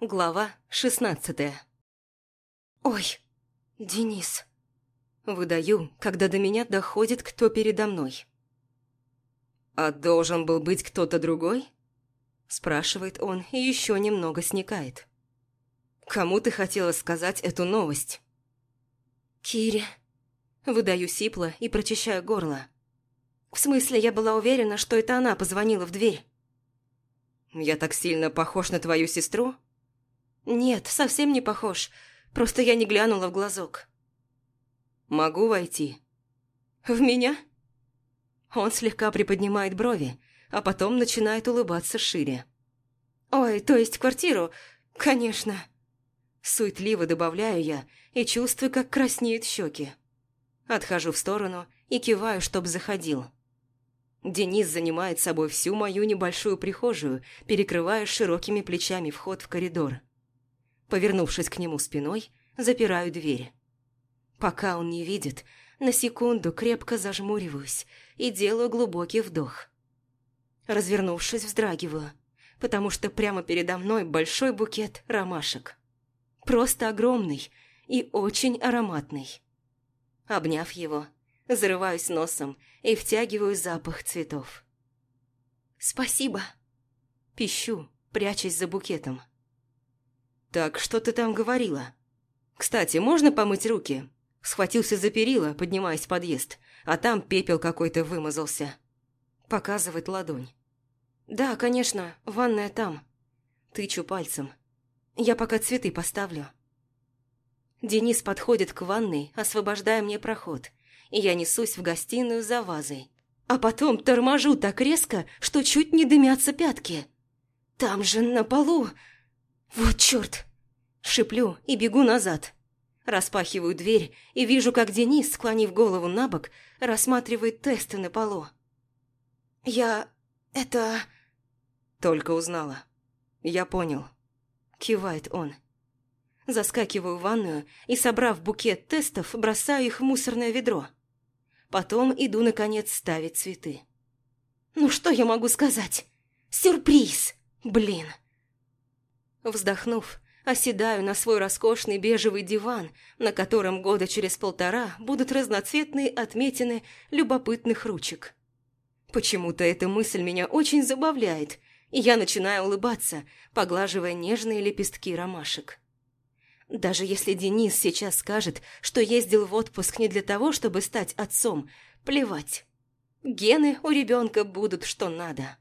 Глава шестнадцатая. «Ой, Денис!» Выдаю, когда до меня доходит, кто передо мной. «А должен был быть кто-то другой?» Спрашивает он и еще немного сникает. «Кому ты хотела сказать эту новость?» «Кире». Выдаю сипло и прочищаю горло. В смысле, я была уверена, что это она позвонила в дверь. «Я так сильно похож на твою сестру?» «Нет, совсем не похож. Просто я не глянула в глазок». «Могу войти?» «В меня?» Он слегка приподнимает брови, а потом начинает улыбаться шире. «Ой, то есть квартиру? Конечно!» Суетливо добавляю я и чувствую, как краснеют щеки. Отхожу в сторону и киваю, чтоб заходил. Денис занимает собой всю мою небольшую прихожую, перекрывая широкими плечами вход в коридор. Повернувшись к нему спиной, запираю дверь. Пока он не видит, на секунду крепко зажмуриваюсь и делаю глубокий вдох. Развернувшись, вздрагиваю, потому что прямо передо мной большой букет ромашек. Просто огромный и очень ароматный. Обняв его, зарываюсь носом и втягиваю запах цветов. «Спасибо!» Пищу, прячась за букетом. «Так что ты там говорила? Кстати, можно помыть руки?» Схватился за перила, поднимаясь в подъезд, а там пепел какой-то вымазался. Показывает ладонь. «Да, конечно, ванная там». Тычу пальцем. «Я пока цветы поставлю». Денис подходит к ванной, освобождая мне проход, и я несусь в гостиную за вазой. А потом торможу так резко, что чуть не дымятся пятки. Там же на полу... Вот черт! Шиплю и бегу назад. Распахиваю дверь и вижу, как Денис, склонив голову на бок, рассматривает тесты на полу. «Я... это...» Только узнала. «Я понял». Кивает он. Заскакиваю в ванную и, собрав букет тестов, бросаю их в мусорное ведро. Потом иду, наконец, ставить цветы. Ну что я могу сказать? Сюрприз! Блин! Вздохнув, оседаю на свой роскошный бежевый диван, на котором года через полтора будут разноцветные отметины любопытных ручек. Почему-то эта мысль меня очень забавляет, и я начинаю улыбаться, поглаживая нежные лепестки ромашек. Даже если Денис сейчас скажет, что ездил в отпуск не для того, чтобы стать отцом, плевать. Гены у ребенка будут что надо.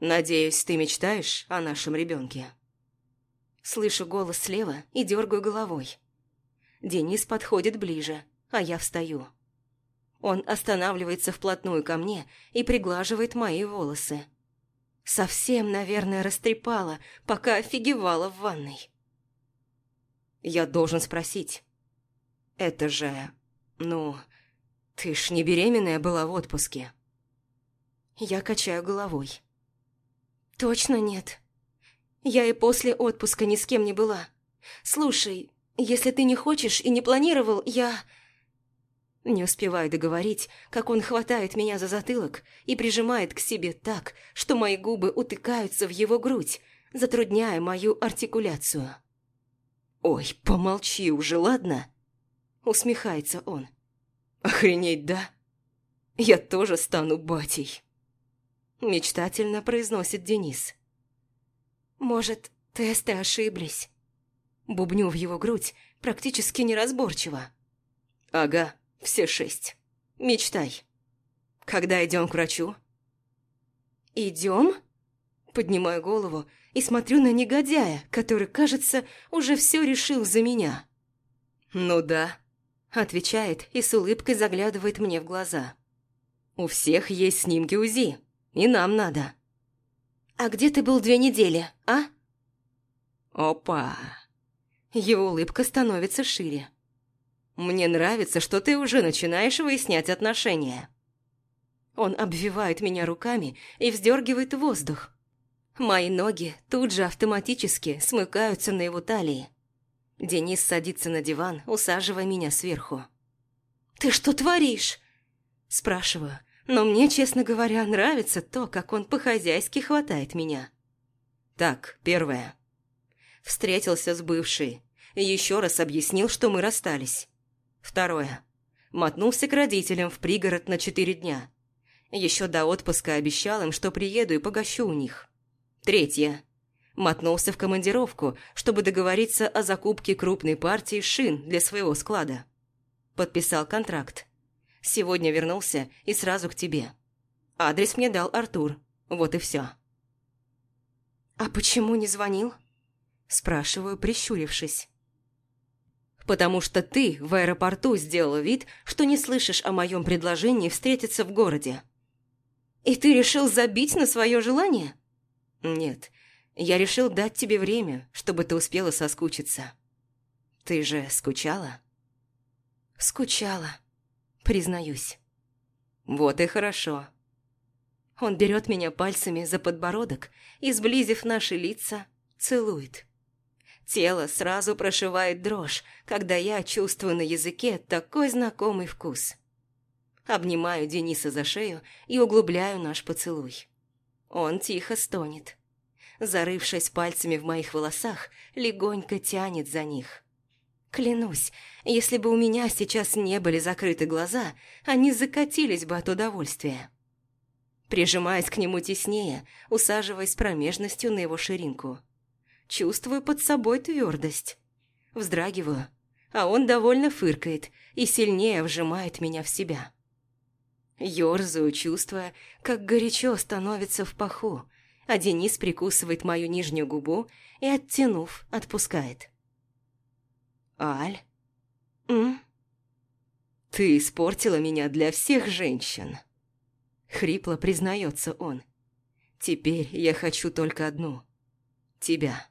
«Надеюсь, ты мечтаешь о нашем ребенке?» Слышу голос слева и дергаю головой. Денис подходит ближе, а я встаю. Он останавливается вплотную ко мне и приглаживает мои волосы. Совсем, наверное, растрепала, пока офигевала в ванной. Я должен спросить. Это же... Ну... Ты ж не беременная была в отпуске. Я качаю головой. Точно нет. Я и после отпуска ни с кем не была. Слушай, если ты не хочешь и не планировал, я... Не успеваю договорить, как он хватает меня за затылок и прижимает к себе так, что мои губы утыкаются в его грудь, затрудняя мою артикуляцию. «Ой, помолчи уже, ладно?» Усмехается он. «Охренеть, да? Я тоже стану батей!» Мечтательно произносит Денис. «Может, тесты ошиблись?» Бубню в его грудь практически неразборчиво. «Ага, все шесть. Мечтай. Когда идем к врачу?» «Идем?» Поднимаю голову и смотрю на негодяя, который, кажется, уже все решил за меня. «Ну да», – отвечает и с улыбкой заглядывает мне в глаза. «У всех есть снимки УЗИ, и нам надо». «А где ты был две недели, а?» «Опа!» Его улыбка становится шире. «Мне нравится, что ты уже начинаешь выяснять отношения». Он обвивает меня руками и вздергивает воздух, Мои ноги тут же автоматически смыкаются на его талии. Денис садится на диван, усаживая меня сверху. «Ты что творишь?» Спрашиваю, но мне, честно говоря, нравится то, как он по-хозяйски хватает меня. Так, первое. Встретился с бывшей. Еще раз объяснил, что мы расстались. Второе. Мотнулся к родителям в пригород на четыре дня. Еще до отпуска обещал им, что приеду и погощу у них. Третье. Мотнулся в командировку, чтобы договориться о закупке крупной партии шин для своего склада. Подписал контракт. Сегодня вернулся и сразу к тебе. Адрес мне дал Артур. Вот и все. «А почему не звонил?» Спрашиваю, прищурившись. «Потому что ты в аэропорту сделала вид, что не слышишь о моем предложении встретиться в городе». «И ты решил забить на свое желание?» «Нет, я решил дать тебе время, чтобы ты успела соскучиться. Ты же скучала?» «Скучала, признаюсь». «Вот и хорошо». Он берет меня пальцами за подбородок и, сблизив наши лица, целует. Тело сразу прошивает дрожь, когда я чувствую на языке такой знакомый вкус. Обнимаю Дениса за шею и углубляю наш поцелуй. Он тихо стонет. Зарывшись пальцами в моих волосах, легонько тянет за них. Клянусь, если бы у меня сейчас не были закрыты глаза, они закатились бы от удовольствия. Прижимаясь к нему теснее, усаживаясь промежностью на его ширинку. Чувствую под собой твердость. Вздрагиваю, а он довольно фыркает и сильнее вжимает меня в себя. Ёрзаю, чувствуя, как горячо становится в паху, а Денис прикусывает мою нижнюю губу и, оттянув, отпускает. «Аль? М? Ты испортила меня для всех женщин!» Хрипло признается он. «Теперь я хочу только одну. Тебя».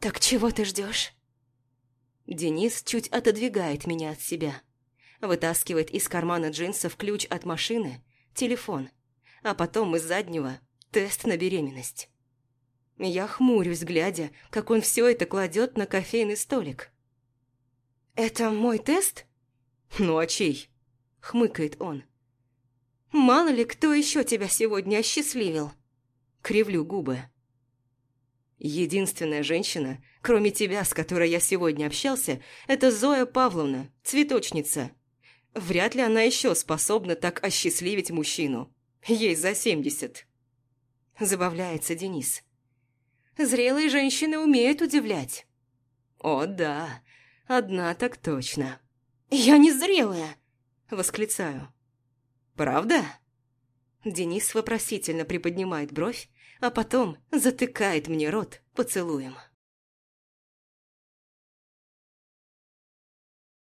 «Так чего ты ждешь? Денис чуть отодвигает меня от себя. Вытаскивает из кармана джинсов ключ от машины, телефон, а потом из заднего тест на беременность. Я хмурюсь, глядя, как он все это кладет на кофейный столик. «Это мой тест?» «Ну а чей?» – хмыкает он. «Мало ли, кто еще тебя сегодня осчастливил?» Кривлю губы. Единственная женщина, кроме тебя, с которой я сегодня общался, это Зоя Павловна, цветочница. Вряд ли она еще способна так осчастливить мужчину. Ей за семьдесят. Забавляется Денис. Зрелые женщины умеют удивлять. О, да, одна так точно. Я не зрелая, восклицаю. Правда? Денис вопросительно приподнимает бровь, а потом затыкает мне рот поцелуем.